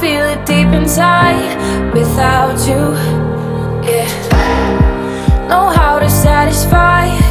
feel it deep inside without you. Yeah, know how to satisfy.